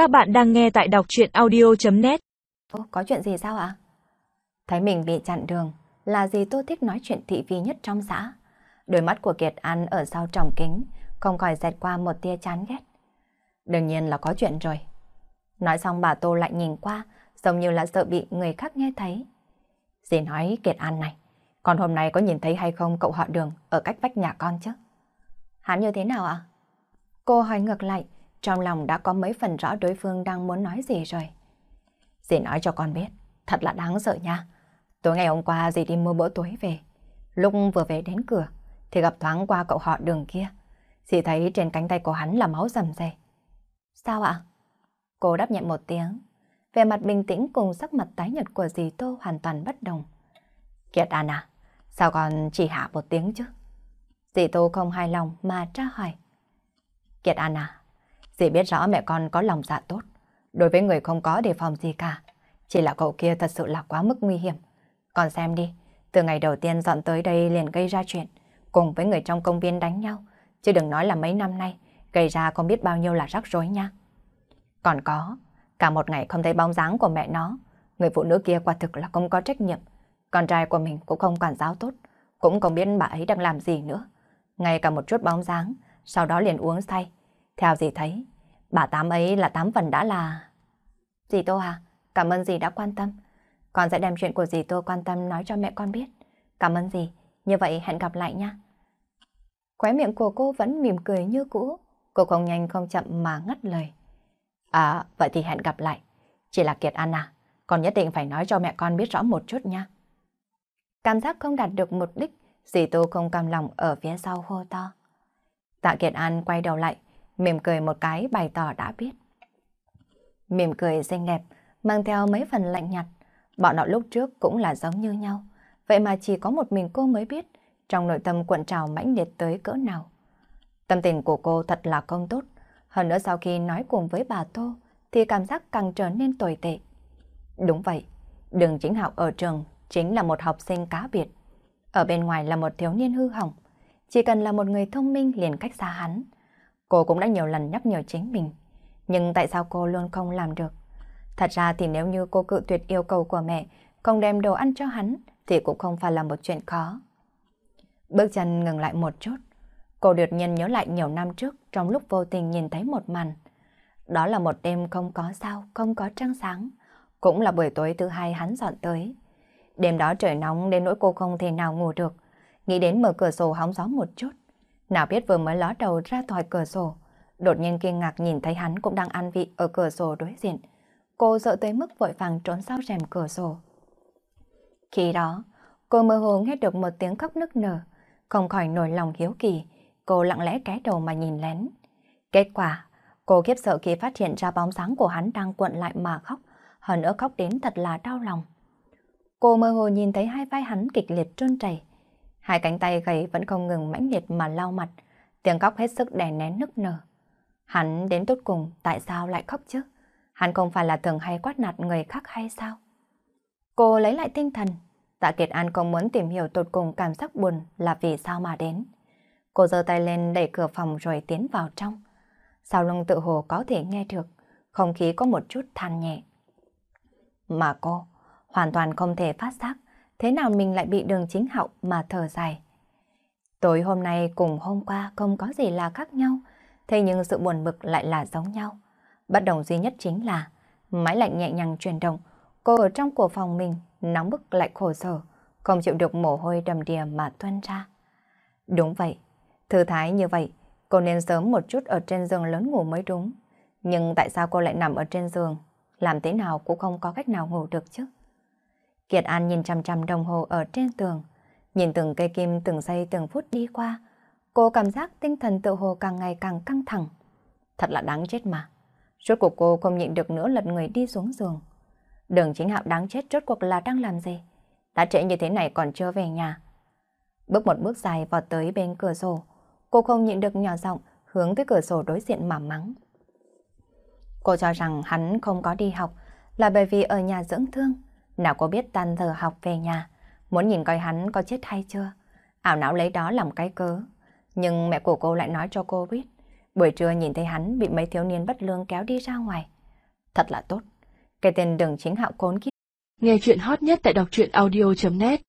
Các bạn đang nghe tại đọc chuyện audio.net có chuyện gì sao ạ? Thấy mình bị chặn đường, là gì tôi thích nói chuyện thị phi nhất trong xã. Đôi mắt của Kiệt An ở sau tròng kính, không khỏi dẹt qua một tia chán ghét. Đương nhiên là có chuyện rồi. Nói xong bà Tô lại nhìn qua, giống như là sợ bị người khác nghe thấy. Dì nói Kiệt An này, còn hôm nay có nhìn thấy hay không cậu họ đường ở cách vách nhà con chứ? Hắn như thế nào ạ? Cô hỏi ngược lại, trong lòng đã có mấy phần rõ đối phương đang muốn nói gì rồi. Dì nói cho con biết, thật là đáng sợ nha. Tối ngày hôm qua dì đi mua bữa tối về. Lúc vừa về đến cửa, thì gặp thoáng qua cậu họ đường kia. Dì thấy trên cánh tay của hắn là máu rầm rề. Sao ạ? Cô đáp nhận một tiếng. Về mặt bình tĩnh cùng sắc mặt tái nhật của dì Tô hoàn toàn bất đồng. Kiệt An à, sao con chỉ hạ một tiếng chứ? Dì Tô không hài lòng mà tra hỏi. Kiệt An à, dì biết rõ mẹ con có lòng dạ tốt. Đối với người không có đề phòng gì cả. Chỉ là cậu kia thật sự là quá mức nguy hiểm. Con xem đi, từ ngày đầu tiên dọn tới đây liền gây ra chuyện. Cùng với người trong công viên đánh nhau. Chứ đừng nói là mấy năm nay, gây ra không biết bao nhiêu là rắc rối nha. Còn có, cả một ngày không thấy bóng dáng của mẹ nó. Người phụ nữ kia quả thực là không có trách nhiệm. Con trai của mình cũng không quản giáo tốt. Cũng không biết bà ấy đang làm gì nữa. Ngay cả một chút bóng dáng, sau đó liền uống say. Theo gì thấy, bà Tám ấy là tám phần đã là... Dì Tô à, cảm ơn dì đã quan tâm. Con sẽ đem chuyện của dì Tô quan tâm nói cho mẹ con biết. Cảm ơn dì, như vậy hẹn gặp lại nha. Khóe miệng của cô vẫn mỉm cười như cũ. Cô không nhanh không chậm mà ngắt lời. À, vậy thì hẹn gặp lại. Chỉ là Kiệt An à, con nhất định phải nói cho mẹ con biết rõ một chút nha. Cảm giác không đạt được mục đích, dì Tô không cam lòng ở phía sau hô to. Tạ Kiệt An quay đầu lại, mỉm cười một cái bày tỏ đã biết. Mỉm cười xinh đẹp, mang theo mấy phần lạnh nhạt. Bọn họ lúc trước cũng là giống như nhau. Vậy mà chỉ có một mình cô mới biết trong nội tâm cuộn trào mãnh liệt tới cỡ nào. Tâm tình của cô thật là không tốt. Hơn nữa sau khi nói cùng với bà Tô thì cảm giác càng trở nên tồi tệ. Đúng vậy, đường chính học ở trường chính là một học sinh cá biệt. Ở bên ngoài là một thiếu niên hư hỏng. Chỉ cần là một người thông minh liền cách xa hắn. Cô cũng đã nhiều lần nhắc nhở chính mình. Nhưng tại sao cô luôn không làm được? Thật ra thì nếu như cô cự tuyệt yêu cầu của mẹ, không đem đồ ăn cho hắn, thì cũng không phải là một chuyện khó. Bước chân ngừng lại một chút. Cô đột nhiên nhớ lại nhiều năm trước trong lúc vô tình nhìn thấy một màn. Đó là một đêm không có sao, không có trăng sáng. Cũng là buổi tối thứ hai hắn dọn tới. Đêm đó trời nóng đến nỗi cô không thể nào ngủ được. Nghĩ đến mở cửa sổ hóng gió một chút. Nào biết vừa mới ló đầu ra khỏi cửa sổ. Đột nhiên kinh ngạc nhìn thấy hắn cũng đang ăn vị ở cửa sổ đối diện. Cô sợ tới mức vội vàng trốn sau rèm cửa sổ. Khi đó, cô mơ hồ nghe được một tiếng khóc nức nở. Không khỏi nổi lòng hiếu kỳ, cô lặng lẽ cái đầu mà nhìn lén. Kết quả, cô khiếp sợ khi phát hiện ra bóng dáng của hắn đang cuộn lại mà khóc, hơn nữa khóc đến thật là đau lòng. Cô mơ hồ nhìn thấy hai vai hắn kịch liệt trơn chảy. Hai cánh tay gầy vẫn không ngừng mãnh liệt mà lau mặt, tiếng khóc hết sức đè nén nức nở. Hắn đến tốt cùng tại sao lại khóc chứ? Hắn không phải là thường hay quát nạt người khác hay sao? Cô lấy lại tinh thần. Tạ Kiệt An không muốn tìm hiểu tột cùng cảm giác buồn là vì sao mà đến. Cô giơ tay lên đẩy cửa phòng rồi tiến vào trong. Sau lưng tự hồ có thể nghe được, không khí có một chút than nhẹ. Mà cô hoàn toàn không thể phát giác thế nào mình lại bị đường chính hậu mà thở dài. Tối hôm nay cùng hôm qua không có gì là khác nhau, thế nhưng sự buồn bực lại là giống nhau. Bất đồng duy nhất chính là máy lạnh nhẹ nhàng chuyển động, cô ở trong của phòng mình nóng bức lại khổ sở, không chịu được mồ hôi đầm đìa mà tuôn ra. Đúng vậy, thư thái như vậy, cô nên sớm một chút ở trên giường lớn ngủ mới đúng. Nhưng tại sao cô lại nằm ở trên giường, làm thế nào cũng không có cách nào ngủ được chứ? Kiệt An nhìn chằm chằm đồng hồ ở trên tường, nhìn từng cây kim từng giây từng phút đi qua, cô cảm giác tinh thần tự hồ càng ngày càng căng thẳng. Thật là đáng chết mà. Rốt cuộc cô không nhịn được nữa lật người đi xuống giường. Đường chính hạo đáng chết rốt cuộc là đang làm gì? Đã trễ như thế này còn chưa về nhà. Bước một bước dài vọt tới bên cửa sổ. Cô không nhịn được nhỏ giọng hướng tới cửa sổ đối diện mà mắng. Cô cho rằng hắn không có đi học là bởi vì ở nhà dưỡng thương. Nào có biết tan giờ học về nhà, muốn nhìn coi hắn có chết hay chưa. Ảo não lấy đó làm cái cớ. Nhưng mẹ của cô lại nói cho cô biết, buổi trưa nhìn thấy hắn bị mấy thiếu niên bất lương kéo đi ra ngoài. Thật là tốt. Cái tên đường chính hạo cốn kia. Nghe chuyện hot nhất tại đọc truyện audio.net